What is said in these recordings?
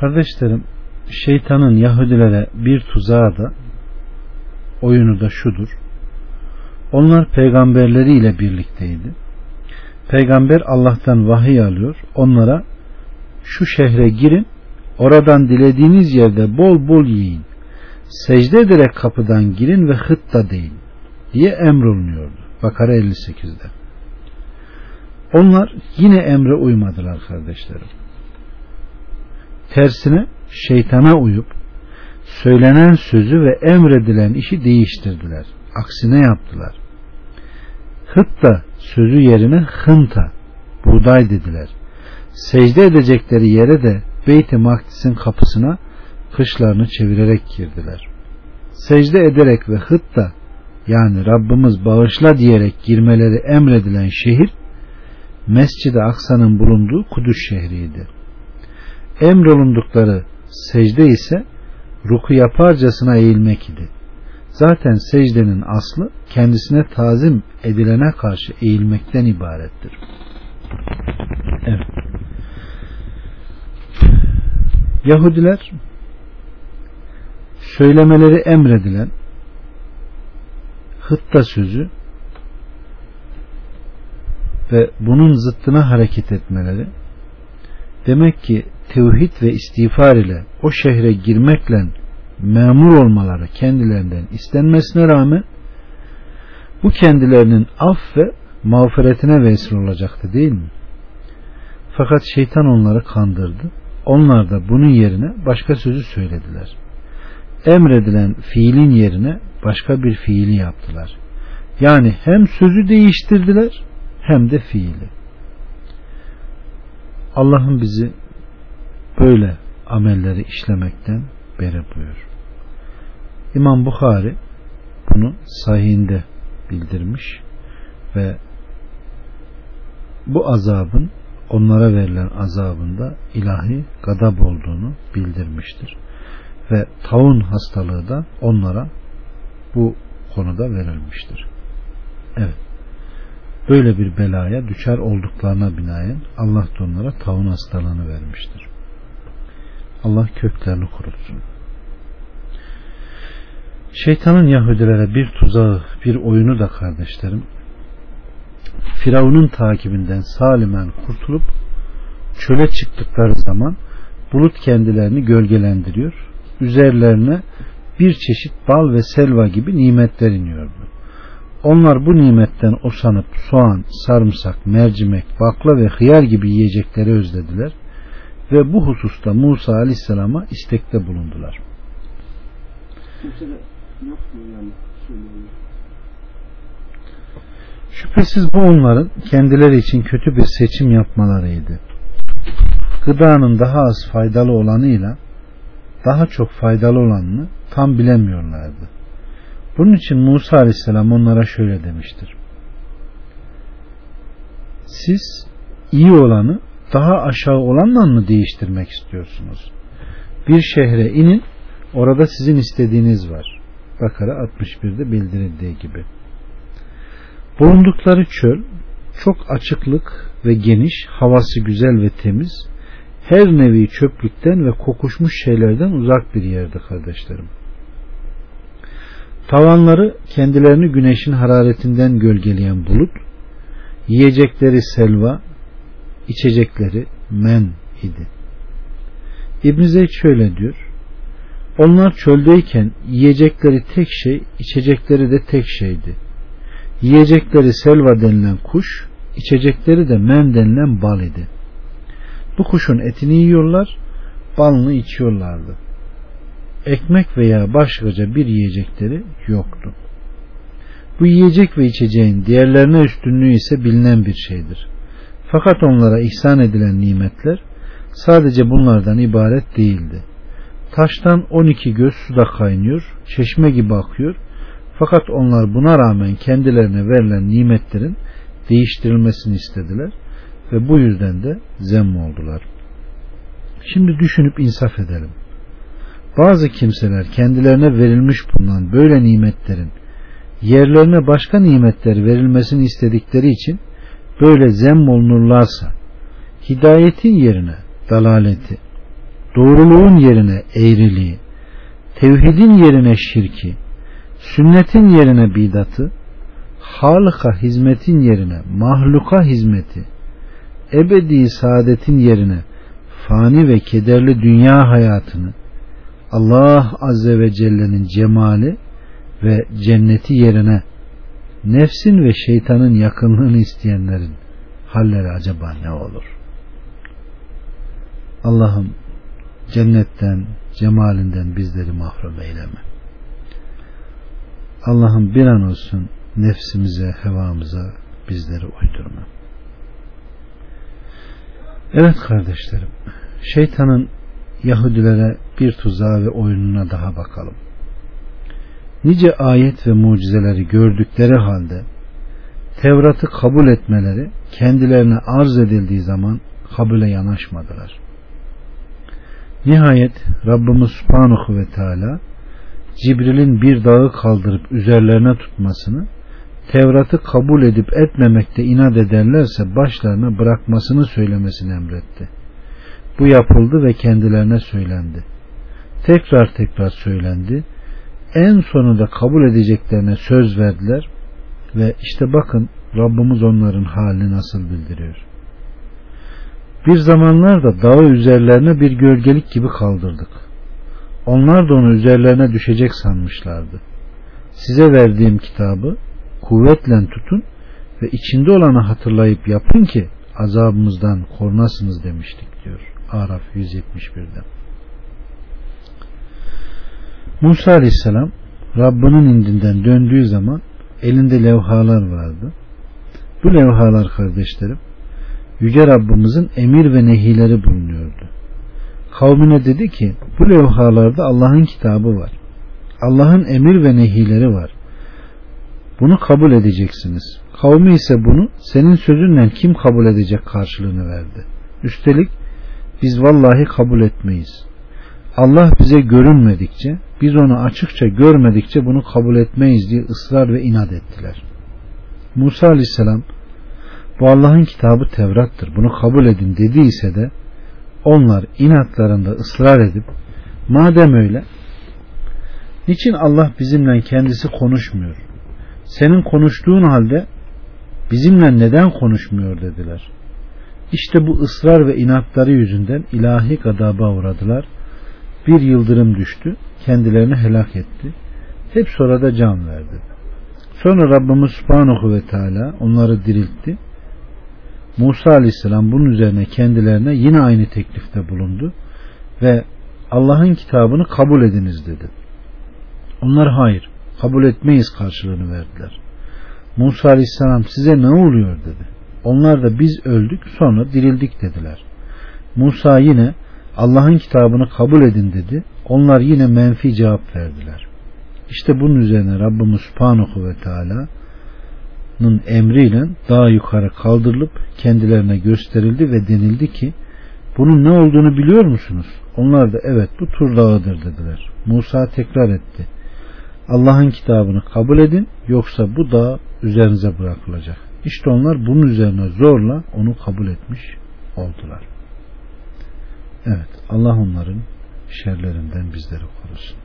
Kardeşlerim şeytanın Yahudilere bir tuzağı da oyunu da şudur. Onlar peygamberleriyle birlikteydi. Peygamber Allah'tan vahiy alıyor. Onlara şu şehre girin oradan dilediğiniz yerde bol bol yiyin. Secde ederek kapıdan girin ve hıtta deyin diye emrolunuyordu. Bakara 58'de. Onlar yine emre uymadılar kardeşlerim. Tersine şeytana uyup söylenen sözü ve emredilen işi değiştirdiler. Aksine yaptılar. Hıtta sözü yerine hınta buğday dediler. Secde edecekleri yere de Beyt-i Makdis'in kapısına kışlarını çevirerek girdiler. Secde ederek ve hıtta yani Rabbimiz bağışla diyerek girmeleri emredilen şehir Mescid-i Aksa'nın bulunduğu Kudüs şehriydi. Emrolundukları secde ise ruku yaparcasına eğilmek idi. Zaten secdenin aslı kendisine tazim edilene karşı eğilmekten ibarettir. Evet. Yahudiler söylemeleri emredilen hıtta sözü ve bunun zıttına hareket etmeleri demek ki tevhid ve istiğfar ile o şehre girmekle memur olmaları kendilerinden istenmesine rağmen bu kendilerinin af ve mağfiretine vesile olacaktı değil mi? Fakat şeytan onları kandırdı. Onlar da bunun yerine başka sözü söylediler. Emredilen fiilin yerine başka bir fiili yaptılar. Yani hem sözü değiştirdiler hem de fiili. Allah'ın bizi böyle amelleri işlemekten beri buyur. İmam Bukhari bunu sahihinde bildirmiş ve bu azabın onlara verilen azabında ilahi gadab olduğunu bildirmiştir. Ve taun hastalığı da onlara bu konuda verilmiştir. Evet. Böyle bir belaya düşer olduklarına binaen Allah da onlara taun hastalığını vermiştir. Allah köklerini kurutsun. Şeytanın Yahudilere bir tuzağı, bir oyunu da kardeşlerim, Firavun'un takibinden salimen kurtulup çöle çıktıkları zaman bulut kendilerini gölgelendiriyor. Üzerlerine bir çeşit bal ve selva gibi nimetler iniyordu. Onlar bu nimetten osanıp soğan, sarımsak, mercimek, bakla ve hıyar gibi yiyecekleri özlediler ve bu hususta Musa Aleyhisselam'a istekte bulundular. Şüphesiz bu onların kendileri için kötü bir seçim yapmalarıydı. Gıdanın daha az faydalı olanıyla daha çok faydalı olanını tam bilemiyorlardı. Bunun için Musa Aleyhisselam onlara şöyle demiştir. Siz iyi olanı daha aşağı olanla mı değiştirmek istiyorsunuz? Bir şehre inin orada sizin istediğiniz var. Bakara 61'de bildirildiği gibi. Bulundukları çöl çok açıklık ve geniş, havası güzel ve temiz, her nevi çöplükten ve kokuşmuş şeylerden uzak bir yerdi kardeşlerim. Tavanları kendilerini güneşin hararetinden gölgeleyen bulut, yiyecekleri selva, içecekleri men idi. İbn Zeyd şöyle diyor. Onlar çöldeyken yiyecekleri tek şey, içecekleri de tek şeydi. Yiyecekleri selva denilen kuş, içecekleri de men denilen bal idi. Bu kuşun etini yiyorlar, balını içiyorlardı. Ekmek veya başkaca bir yiyecekleri yoktu. Bu yiyecek ve içeceğin diğerlerine üstünlüğü ise bilinen bir şeydir. Fakat onlara ihsan edilen nimetler sadece bunlardan ibaret değildi. Taştan 12 göz suda kaynıyor, çeşme gibi akıyor. Fakat onlar buna rağmen kendilerine verilen nimetlerin değiştirilmesini istediler ve bu yüzden de zemm oldular. Şimdi düşünüp insaf edelim. Bazı kimseler kendilerine verilmiş bulunan böyle nimetlerin yerlerine başka nimetler verilmesini istedikleri için böyle zemm olunurlarsa hidayetin yerine dalaleti, doğruluğun yerine eğriliği, tevhidin yerine şirki, sünnetin yerine bidatı, Halık'a hizmetin yerine mahluka hizmeti, ebedi saadetin yerine fani ve kederli dünya hayatını, Allah Azze ve Celle'nin cemali ve cenneti yerine nefsin ve şeytanın yakınlığını isteyenlerin halleri acaba ne olur? Allah'ım cennetten, cemalinden bizleri mahrum eyleme. Allah'ım bir an olsun nefsimize, hevamıza bizleri uydurma. Evet kardeşlerim, şeytanın Yahudilere bir tuzağı ve oyununa daha bakalım. Nice ayet ve mucizeleri gördükleri halde Tevrat'ı kabul etmeleri kendilerine arz edildiği zaman kabule yanaşmadılar. Nihayet Rabbimiz Subhanahu ve Teala Cibril'in bir dağı kaldırıp üzerlerine tutmasını Tevrat'ı kabul edip etmemekte inat ederlerse başlarına bırakmasını söylemesini emretti. Bu yapıldı ve kendilerine söylendi. Tekrar tekrar söylendi. En sonunda kabul edeceklerine söz verdiler ve işte bakın Rabbimiz onların halini nasıl bildiriyor. Bir zamanlar da dağı üzerlerine bir gölgelik gibi kaldırdık. Onlar da onu üzerlerine düşecek sanmışlardı. Size verdiğim kitabı kuvvetle tutun ve içinde olanı hatırlayıp yapın ki azabımızdan korunasınız demiştik diyor. Araf 171'de. Musa Aleyhisselam Rabbinin indinden döndüğü zaman elinde levhalar vardı. Bu levhalar kardeşlerim Yüce Rabbimizin emir ve nehileri bulunuyordu. Kavmine dedi ki bu levhalarda Allah'ın kitabı var. Allah'ın emir ve nehileri var. Bunu kabul edeceksiniz. Kavmi ise bunu senin sözünle kim kabul edecek karşılığını verdi. Üstelik biz vallahi kabul etmeyiz. Allah bize görünmedikçe, biz onu açıkça görmedikçe bunu kabul etmeyiz diye ısrar ve inat ettiler. Musa aleyhisselam bu Allah'ın kitabı Tevrat'tır bunu kabul edin dediyse de onlar inatlarında ısrar edip madem öyle niçin Allah bizimle kendisi konuşmuyor senin konuştuğun halde bizimle neden konuşmuyor dediler. İşte bu ısrar ve inatları yüzünden ilahi gadaba uğradılar. Bir yıldırım düştü, kendilerini helak etti. Hep sonra da can verdi. Sonra Rabbimiz Subhanahu ve Teala onları diriltti. Musa Aleyhisselam bunun üzerine kendilerine yine aynı teklifte bulundu ve Allah'ın kitabını kabul ediniz dedi. Onlar hayır kabul etmeyiz karşılığını verdiler. Musa Aleyhisselam size ne oluyor dedi. Onlar da biz öldük sonra dirildik dediler. Musa yine Allah'ın kitabını kabul edin dedi. Onlar yine menfi cevap verdiler. İşte bunun üzerine Rabbimiz Subhanahu ve Teala'nın emriyle daha yukarı kaldırılıp kendilerine gösterildi ve denildi ki bunun ne olduğunu biliyor musunuz? Onlar da evet bu tur dağıdır dediler. Musa tekrar etti. Allah'ın kitabını kabul edin yoksa bu da üzerinize bırakılacak. İşte onlar bunun üzerine zorla onu kabul etmiş oldular. Evet Allah onların şerlerinden bizleri korusun.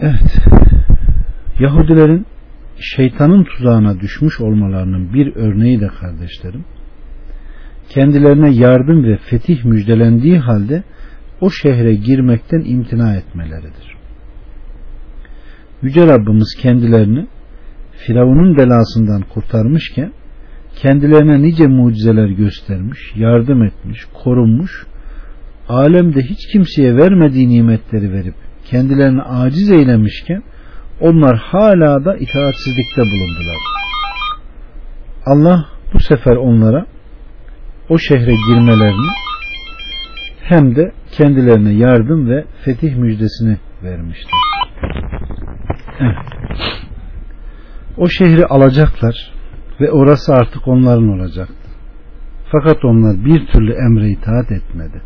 Evet Yahudilerin şeytanın tuzağına düşmüş olmalarının bir örneği de kardeşlerim kendilerine yardım ve fetih müjdelendiği halde o şehre girmekten imtina etmeleridir. Yüce Rabbimiz kendilerini Firavun'un belasından kurtarmışken kendilerine nice mucizeler göstermiş, yardım etmiş, korunmuş, alemde hiç kimseye vermediği nimetleri verip kendilerini aciz eylemişken onlar hala da itaatsizlikte bulundular. Allah bu sefer onlara o şehre girmelerini hem de kendilerine yardım ve fetih müjdesini vermiştir. Evet. O şehri alacaklar ve orası artık onların olacaktı. Fakat onlar bir türlü emre itaat etmedi.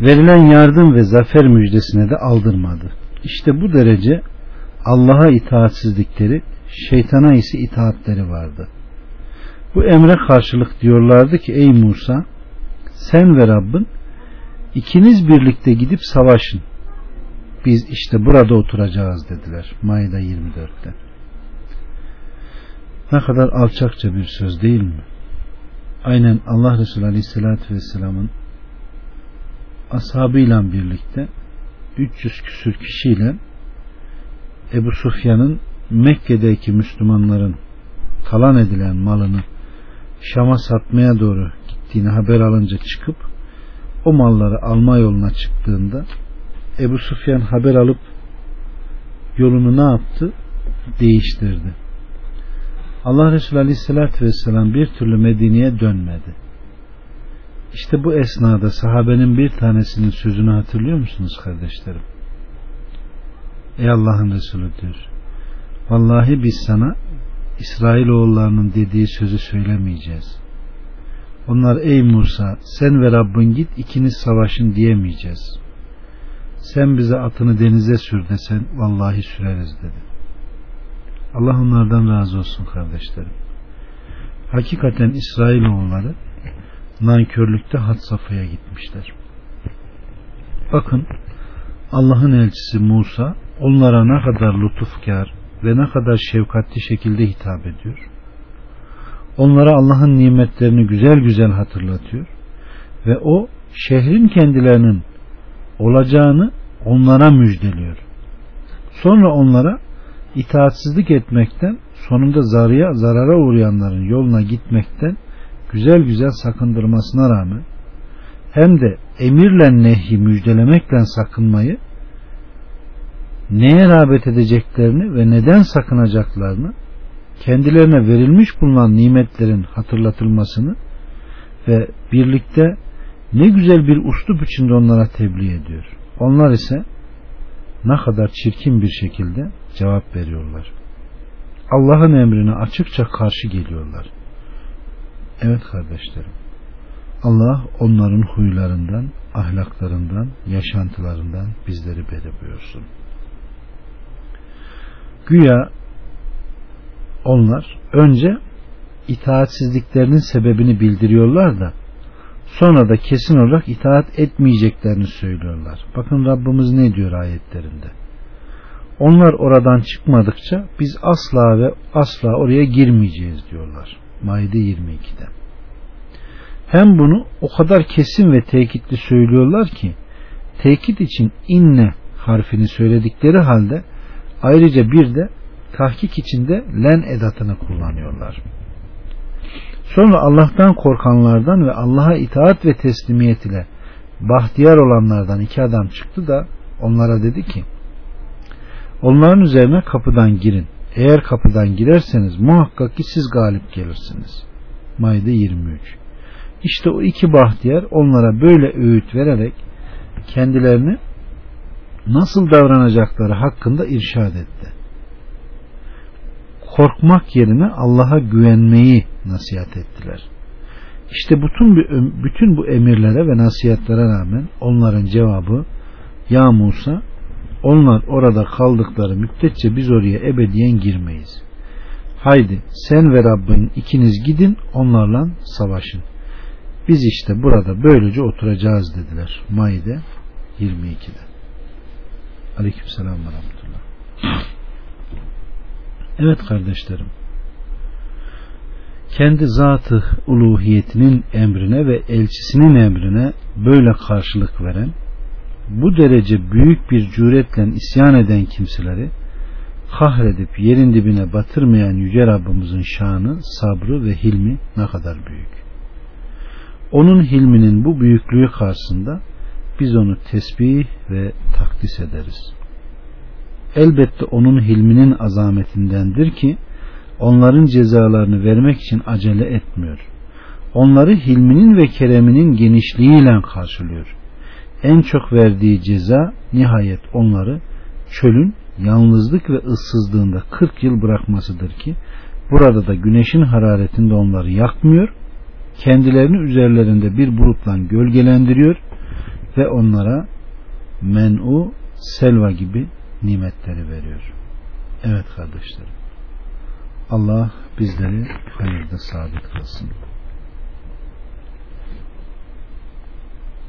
Verilen yardım ve zafer müjdesine de aldırmadı. İşte bu derece Allah'a itaatsizlikleri, şeytana ise itaatleri vardı. Bu emre karşılık diyorlardı ki ey Musa sen ve Rabbin ikiniz birlikte gidip savaşın. Biz işte burada oturacağız dediler. Mayda 24'te. Ne kadar alçakça bir söz değil mi? Aynen Allah Resulü Aleyhisselatü Vesselam'ın ashabıyla birlikte 300 küsür kişiyle Ebu Sufyan'ın Mekke'deki Müslümanların kalan edilen malını Şam'a satmaya doğru gittiğini haber alınca çıkıp o malları alma yoluna çıktığında Ebu Sufyan haber alıp yolunu ne yaptı? Değiştirdi. Allah Resulü Aleyhisselatü Vesselam bir türlü Medine'ye dönmedi. İşte bu esnada sahabenin bir tanesinin sözünü hatırlıyor musunuz kardeşlerim? Ey Allah'ın Resulü diyor. Vallahi biz sana İsrailoğullarının dediği sözü söylemeyeceğiz. Onlar ey Musa sen ve Rabbin git ikiniz savaşın diyemeyeceğiz. Sen bize atını denize sür desen vallahi süreriz dedi. Allah onlardan razı olsun kardeşlerim. Hakikaten İsrailoğulları nankörlükte had safhaya gitmişler. Bakın Allah'ın elçisi Musa onlara ne kadar lütufkar ve ne kadar şefkatli şekilde hitap ediyor. Onlara Allah'ın nimetlerini güzel güzel hatırlatıyor ve o şehrin kendilerinin olacağını onlara müjdeliyor. Sonra onlara itaatsizlik etmekten sonunda zarıya, zarara uğrayanların yoluna gitmekten güzel güzel sakındırmasına rağmen hem de emirle nehi müjdelemekle sakınmayı neye rağbet edeceklerini ve neden sakınacaklarını kendilerine verilmiş bulunan nimetlerin hatırlatılmasını ve birlikte ne güzel bir uslup içinde onlara tebliğ ediyor. Onlar ise ne kadar çirkin bir şekilde cevap veriyorlar. Allah'ın emrine açıkça karşı geliyorlar. Evet kardeşlerim. Allah onların huylarından, ahlaklarından, yaşantılarından bizleri beri buyursun. Güya onlar önce itaatsizliklerinin sebebini bildiriyorlar da sonra da kesin olarak itaat etmeyeceklerini söylüyorlar. Bakın Rabbimiz ne diyor ayetlerinde. Onlar oradan çıkmadıkça biz asla ve asla oraya girmeyeceğiz diyorlar. Maide 22'de. Hem bunu o kadar kesin ve tekitli söylüyorlar ki tekit için inne harfini söyledikleri halde ayrıca bir de tahkik içinde len edatını kullanıyorlar. Sonra Allah'tan korkanlardan ve Allah'a itaat ve teslimiyet ile bahtiyar olanlardan iki adam çıktı da onlara dedi ki onların üzerine kapıdan girin. Eğer kapıdan girerseniz muhakkak ki siz galip gelirsiniz. Mayda 23 İşte o iki bahtiyar onlara böyle öğüt vererek kendilerini nasıl davranacakları hakkında irşad etti. Korkmak yerine Allah'a güvenmeyi nasihat ettiler. İşte bütün, bütün bu emirlere ve nasihatlere rağmen onların cevabı Ya Musa onlar orada kaldıkları müddetçe biz oraya ebediyen girmeyiz. Haydi sen ve Rabbin ikiniz gidin onlarla savaşın. Biz işte burada böylece oturacağız dediler. Maide 22'de. Aleykümselam ve rahmetullah. Evet kardeşlerim. Kendi zatı uluhiyetinin emrine ve elçisinin emrine böyle karşılık veren bu derece büyük bir cüretle isyan eden kimseleri kahredip yerin dibine batırmayan Yüce Rabbimizin şanı, sabrı ve hilmi ne kadar büyük. Onun hilminin bu büyüklüğü karşısında biz onu tesbih ve takdis ederiz. Elbette onun hilminin azametindendir ki onların cezalarını vermek için acele etmiyor. Onları hilminin ve kereminin genişliğiyle karşılıyor. En çok verdiği ceza nihayet onları çölün yalnızlık ve ıssızlığında 40 yıl bırakmasıdır ki burada da güneşin hararetinde onları yakmıyor, kendilerini üzerlerinde bir bulutla gölgelendiriyor ve onlara men'u selva gibi nimetleri veriyor. Evet kardeşlerim. Allah bizleri hayırda sabit kılsın.